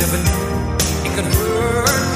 never knew it could hurt.